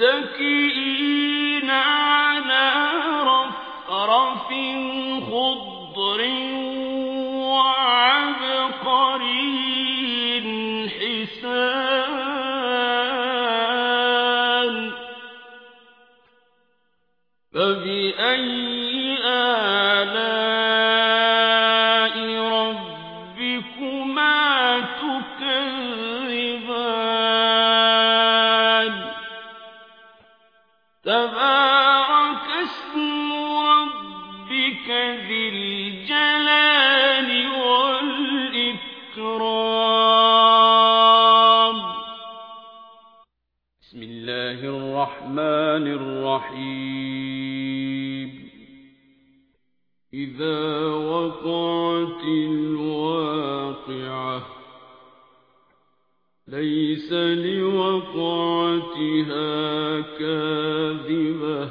مُتَّكِئِينَ عَلَىٰ رَفْرَفٍ خُضْرٍ وَعَبْقَرِيٍّ حِسَانٍ. فَبِأَيِّ آلَاءِ رَبِّكُمَا تُكَذِّبَانِ؟ بسم الله الرحمن الرحيم. إذا وقعت الواقعة ليس لوقعتها كاذبة.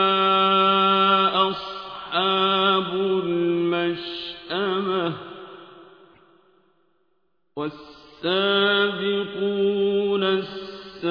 والسابقون السابقون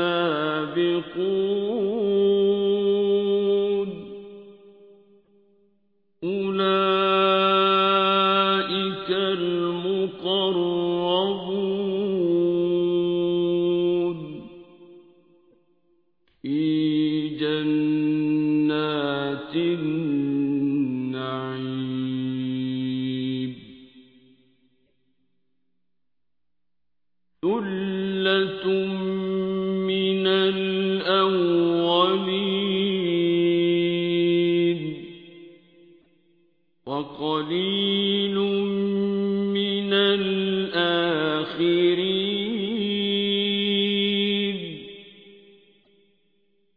ثُلَّةٌ مِّنَ الْأَوَّلِينَ وَقَلِيلٌ مِّنَ الْآخِرِينَ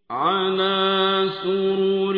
عَلَىٰ سُرُرٍ